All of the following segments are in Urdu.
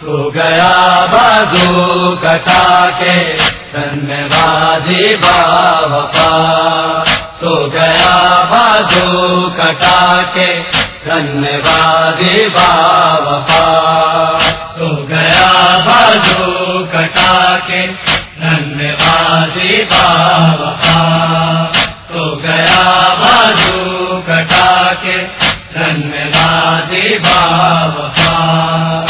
سو گیا بازو کٹا کے دھنیہ بازی باپا سو گیا بازو کٹا کے دھنیہ بازی باپا سو گیا بازو کٹا کے دھنیہ بازی باپا سو گیا بازو کٹا کے دھنیہ بازی باپا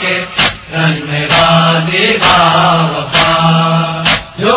کے رنگ میں باد جو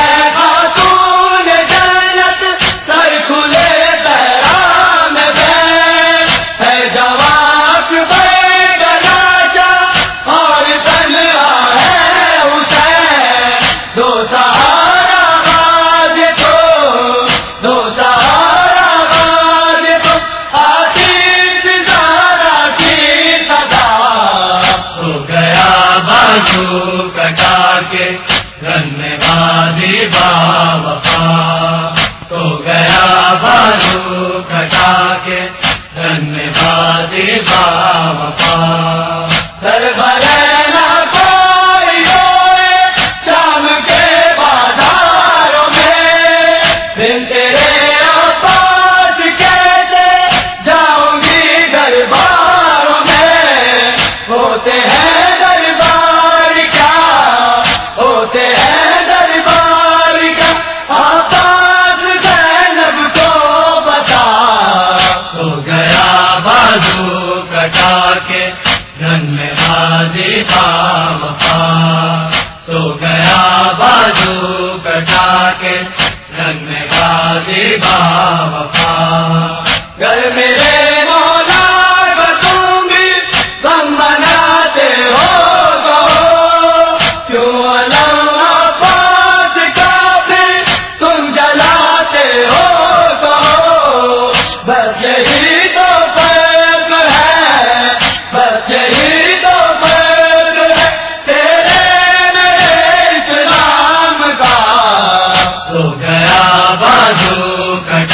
آنسو کٹا کے رن بازی با وفا تو گیا بازو کٹا کے رن بازی با سر سربا اللہ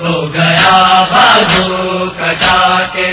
ہو گیا بازو کٹا کے۔